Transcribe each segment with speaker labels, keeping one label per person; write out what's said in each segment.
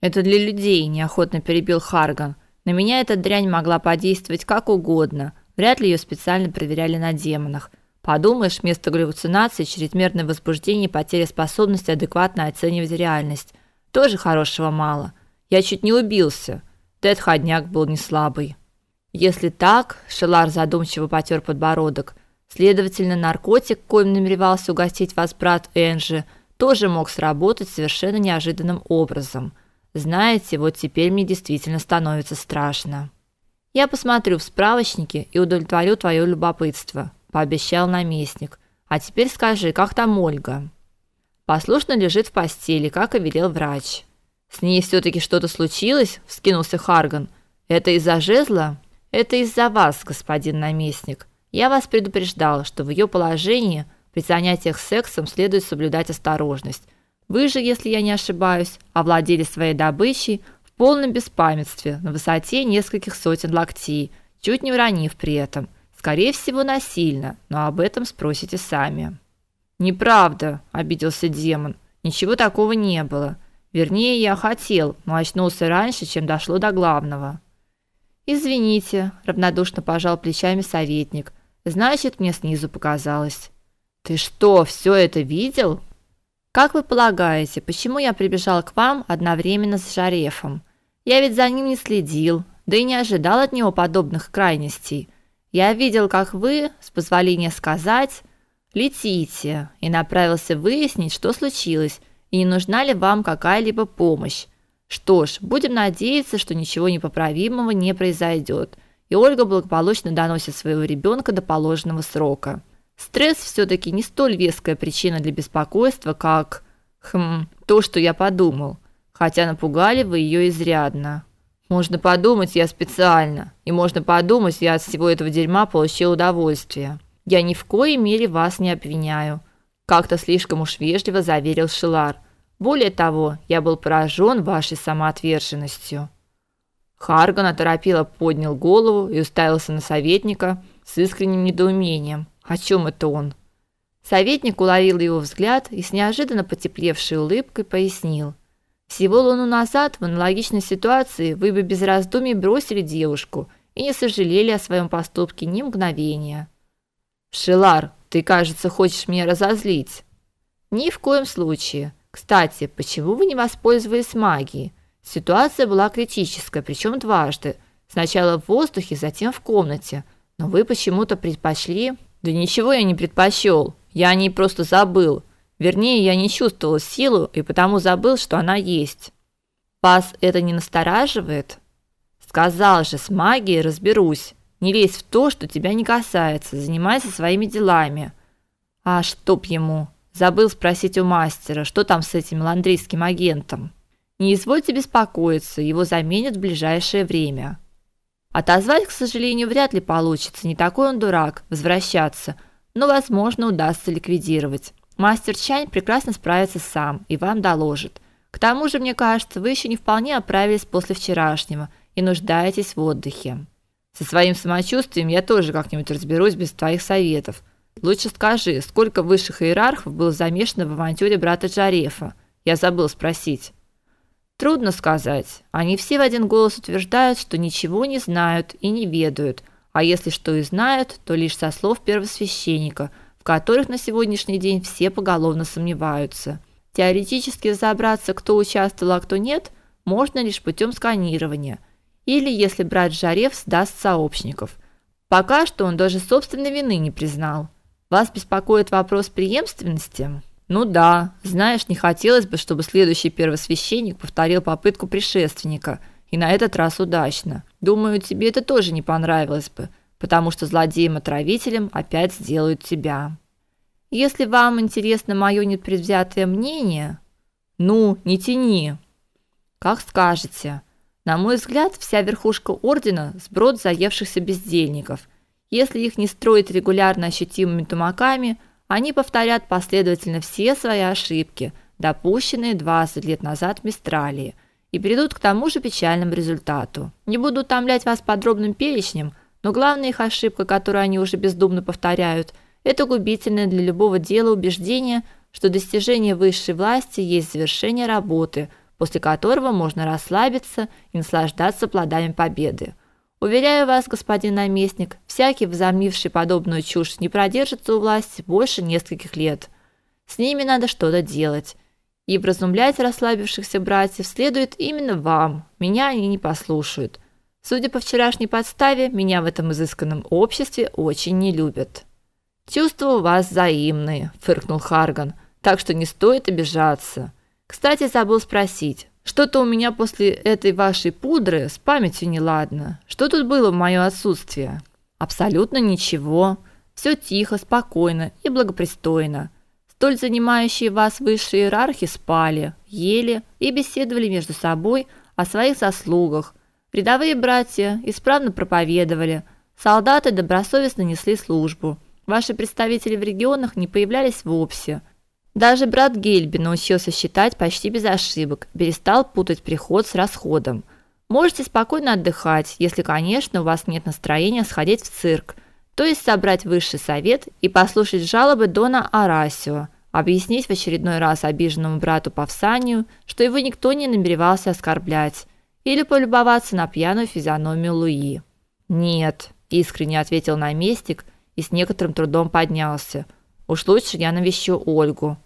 Speaker 1: Это для людей, неохотно перебил Харган. На меня эта дрянь могла подействовать как угодно. Вряд ли ее специально проверяли на демонах. Подумаешь, вместо галлюцинаций чрезмерное возбуждение и потеря способности адекватно оценивать реальность. Тоже хорошего мало. Я чуть не убился. Этот ходняк был не слабый. Если так, Шелар задумчиво потер подбородок. Следовательно, наркотик, коим намеревался угостить вас брат Энжи, тоже мог сработать совершенно неожиданным образом. Знаете, вот теперь мне действительно становится страшно. Я посмотрю в справочнике и удовлетворю твое любопытство пообещал наместник. А теперь скажи, как там Ольга? Послушно лежит в постели, как и велел врач. С ней все таки что-то случилось? вскинулся Харган. Это из-за жезла? Это из-за вас, господин наместник. Я вас предупреждал, что в ее положении при занятиях сексом следует соблюдать осторожность. Вы же, если я не ошибаюсь, овладели своей добычей в полном беспамятстве на высоте нескольких сотен локтей, чуть не уронив при этом – Скорее всего, насильно, но об этом спросите сами. Неправда, обиделся демон. Ничего такого не было. Вернее, я хотел, но очнулся раньше, чем дошло до главного. Извините, равнодушно пожал плечами советник. Значит, мне снизу показалось. Ты что, все это видел? Как вы полагаете, почему я прибежал к вам одновременно с Жарефом? Я ведь за ним не следил, да и не ожидал от него подобных крайностей. Я видел, как вы, с позволения сказать, летите, и направился выяснить, что случилось, и не нужна ли вам какая-либо помощь. Что ж, будем надеяться, что ничего непоправимого не произойдет, и Ольга благополучно доносит своего ребенка до положенного срока. Стресс все таки не столь веская причина для беспокойства, как хм, то, что я подумал. Хотя напугали вы ее изрядно. Можно подумать, я специально. И можно подумать, я от всего этого дерьма получил удовольствие. Я ни в коей мере вас не обвиняю, как-то слишком уж вежливо заверил Шилар. Более того, я был поражен вашей самоотверженностью. Харган оторопело поднял голову и уставился на советника с искренним недоумением. О чем это он? Советник уловил его взгляд и с неожиданно потеплевшей улыбкой пояснил: всего луну назад в аналогичной ситуации вы бы без раздумий бросили девушку и не сожалели о своем поступке ни мгновения. Шелар, ты, кажется, хочешь меня разозлить. Ни в коем случае. Кстати, почему вы не воспользовались магией? Ситуация была критическая, причем дважды. Сначала в воздухе, затем в комнате. Но вы почему-то предпочли... Да ничего я не предпочел. Я о ней просто забыл. Вернее, я не чувствовал силу и потому забыл, что она есть. Вас это не настораживает? Сказал же, с магией разберусь. Не лезь в то, что тебя не касается, занимайся своими делами. А чтоб ему? Забыл спросить у мастера, что там с этим ландрийским агентом. Не извольте беспокоиться, его заменят в ближайшее время. Отозвать, к сожалению, вряд ли получится, не такой он дурак, возвращаться, но, возможно, удастся ликвидировать. Мастер Чань прекрасно справится сам и вам доложит. К тому же, мне кажется, вы еще не вполне оправились после вчерашнего и нуждаетесь в отдыхе. Со своим самочувствием я тоже как-нибудь разберусь без твоих советов. Лучше скажи, сколько высших иерархов было замешано в авантюре брата Джарефа? Я забыл спросить. Трудно сказать. Они все в один голос утверждают, что ничего не знают и не ведают, а если что и знают, то лишь со слов первосвященника – в которых на сегодняшний день все поголовно сомневаются. Теоретически разобраться, кто участвовал, а кто нет, можно лишь путем сканирования, или если брать Жарев сдаст сообщников. Пока что он даже собственной вины не признал. Вас беспокоит вопрос преемственности? Ну да, знаешь, не хотелось бы, чтобы следующий первосвященник повторил попытку предшественника, и на этот раз удачно. Думаю, тебе это тоже не понравилось бы потому что злодеем-отравителем опять сделают тебя. Если вам интересно мое непредвзятое мнение, ну, не тяни. Как скажете. На мой взгляд, вся верхушка ордена сброд заевшихся бездельников. Если их не строить регулярно ощутимыми тумаками, они повторят последовательно все свои ошибки, допущенные 20 лет назад в Мистралии, и придут к тому же печальному результату. Не буду утомлять вас подробным перечнем, но главная их ошибка, которую они уже бездумно повторяют, это губительное для любого дела убеждение, что достижение высшей власти есть завершение работы, после которого можно расслабиться и наслаждаться плодами победы. Уверяю вас, господин наместник, всякий, взомнивший подобную чушь, не продержится у власти больше нескольких лет. С ними надо что-то делать. И вразумлять расслабившихся братьев следует именно вам. Меня они не послушают. Судя по вчерашней подставе, меня в этом изысканном обществе очень не любят. Чувства у вас взаимные, фыркнул Харган. Так что не стоит обижаться. Кстати, забыл спросить. Что-то у меня после этой вашей пудры с памятью неладно. Что тут было в моё отсутствие? Абсолютно ничего. Все тихо, спокойно и благопристойно. Столь занимающие вас высшие иерархи спали, ели и беседовали между собой о своих заслугах. Рядовые братья исправно проповедовали, солдаты добросовестно несли службу. Ваши представители в регионах не появлялись вовсе. Даже брат Гельби научился считать почти без ошибок, перестал путать приход с расходом. Можете спокойно отдыхать, если, конечно, у вас нет настроения сходить в цирк, то есть собрать высший совет и послушать жалобы дона Арасио, объяснить в очередной раз обиженному брату Павсанию, что его никто не намеревался оскорблять, или полюбоваться на пьяную физиономию Луи. "Нет", искренне ответил наместник и с некоторым трудом поднялся. "Уж лучше я навещу Ольгу.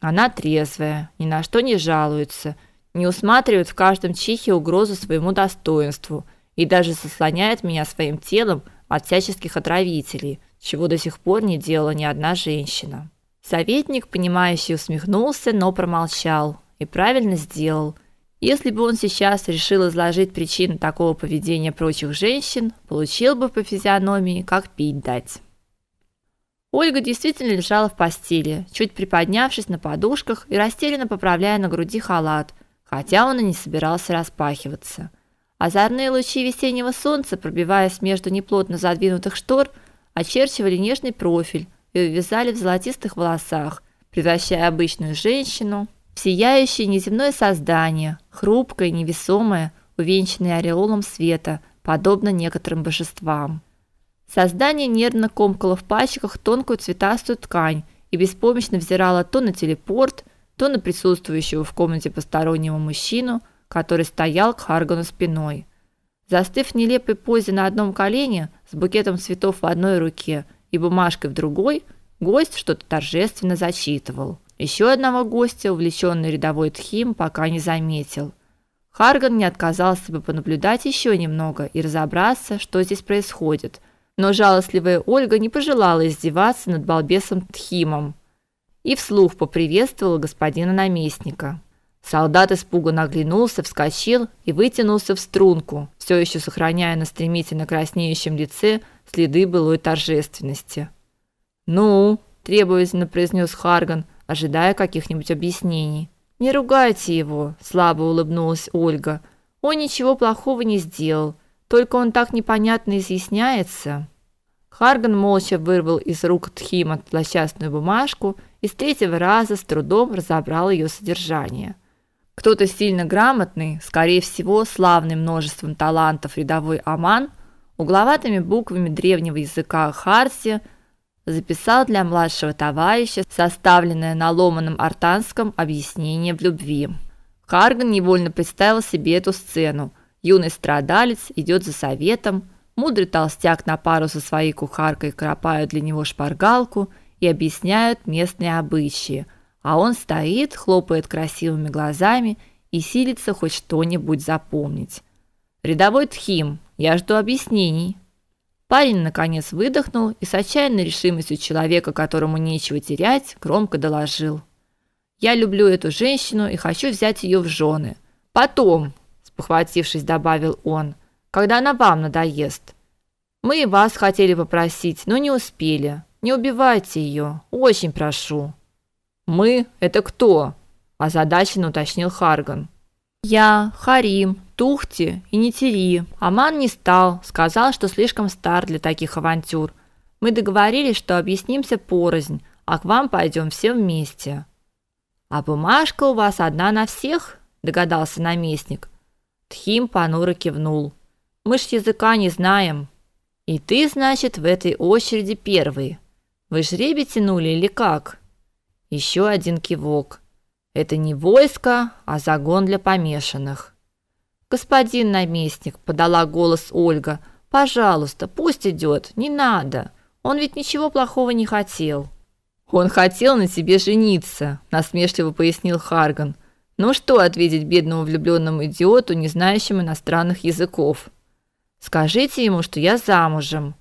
Speaker 1: Она трезвая, ни на что не жалуется, не усматривает в каждом чихе угрозу своему достоинству и даже заслоняет меня своим телом от всяческих отравителей, чего до сих пор не делала ни одна женщина". Советник, понимающе усмехнулся, но промолчал. И правильно сделал. Если бы он сейчас решил изложить причины такого поведения прочих женщин, получил бы по физиономии, как пить дать. Ольга действительно лежала в постели, чуть приподнявшись на подушках и растерянно поправляя на груди халат, хотя он и не собирался распахиваться. Озорные лучи весеннего солнца, пробиваясь между неплотно задвинутых штор, очерчивали нежный профиль и увязали в золотистых волосах, превращая обычную женщину Сияющее неземное создание, хрупкое, невесомое, увенчанное ореолом света, подобно некоторым божествам. Создание нервно комкало в пальчиках тонкую цветастую ткань и беспомощно взирало то на телепорт, то на присутствующего в комнате постороннего мужчину, который стоял к Харгану спиной. Застыв в нелепой позе на одном колене, с букетом цветов в одной руке и бумажкой в другой, гость что-то торжественно зачитывал. Еще одного гостя, увлеченный рядовой Тхим, пока не заметил. Харган не отказался бы понаблюдать еще немного и разобраться, что здесь происходит, но жалостливая Ольга не пожелала издеваться над балбесом Тхимом и вслух поприветствовала господина наместника. Солдат испуганно оглянулся, вскочил и вытянулся в струнку, все еще сохраняя на стремительно краснеющем лице следы былой торжественности. "Ну", требовательно произнес Харган, ожидая каких-нибудь объяснений. Не ругайте его, слабо улыбнулась Ольга. Он ничего плохого не сделал, только он так непонятно изъясняется. Харган молча вырвал из рук Тхима злосчастную бумажку и с третьего раза с трудом разобрал ее содержание. Кто-то сильно грамотный, скорее всего, славный множеством талантов рядовой Аман, угловатыми буквами древнего языка Харси записал для младшего товарища составленное на ломаном артанском объяснение в любви. Карган невольно представил себе эту сцену. Юный страдалец идет за советом, мудрый толстяк на пару со своей кухаркой кропают для него шпаргалку и объясняют местные обычаи, а он стоит, хлопает красивыми глазами и силится хоть что-нибудь запомнить. Рядовой Тхим, я жду объяснений. Парень наконец выдохнул и с отчаянной решимостью человека, которому нечего терять, громко доложил: "Я люблю эту женщину и хочу взять ее в жены. Потом, спохватившись, добавил он, когда она вам надоест. Мы и вас хотели попросить, но не успели. Не убивайте ее, очень прошу". "Мы это кто?" озадаченно уточнил Харган. Я, Харим, Тухти и Нитери. Аман не стал, сказал, что слишком стар для таких авантюр. Мы договорились, что объяснимся порознь, а к вам пойдем все вместе. А бумажка у вас одна на всех? догадался наместник. Тхим понуро кивнул. Мы ж языка не знаем. И ты, значит, в этой очереди первый. Вы жребий тянули или как? Еще один кивок. Это не войско, а загон для помешанных. Господин наместник, подала голос Ольга. Пожалуйста, пусть идет, не надо. Он ведь ничего плохого не хотел. Он хотел на тебе жениться, насмешливо пояснил Харган. Ну что ответить бедному влюбленному идиоту, не знающему иностранных языков? Скажите ему, что я замужем.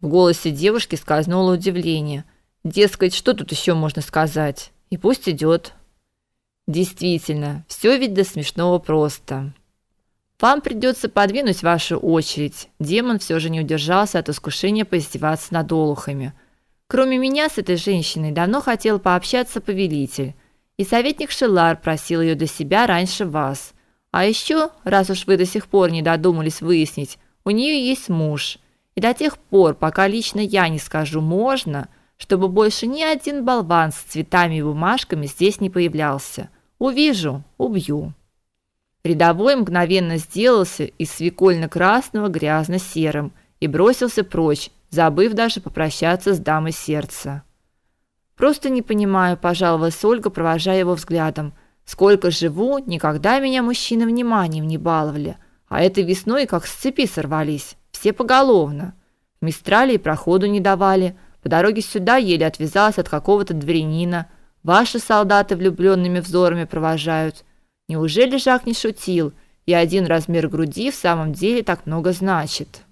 Speaker 1: В голосе девушки скользнуло удивление. Дескать, что тут еще можно сказать? И пусть идет. Действительно, все ведь до смешного просто. Вам придется подвинуть вашу очередь. Демон все же не удержался от искушения поиздеваться над олухами. Кроме меня с этой женщиной давно хотел пообщаться повелитель, и советник Шелар просил ее для себя раньше вас. А еще, раз уж вы до сих пор не додумались выяснить, у нее есть муж. И до тех пор, пока лично я не скажу можно, чтобы больше ни один болван с цветами и бумажками здесь не появлялся. Увижу, убью. Рядовой мгновенно сделался из свекольно-красного грязно-серым и бросился прочь, забыв даже попрощаться с дамой сердца. Просто не понимаю, пожаловалась Ольга, провожая его взглядом. Сколько живу, никогда меня мужчины вниманием не баловали, а этой весной как с цепи сорвались, все поголовно. В Мистрале и проходу не давали, по дороге сюда еле отвязалась от какого-то дворянина. Ваши солдаты влюбленными взорами провожают. Неужели Жак не шутил? И один размер груди в самом деле так много значит?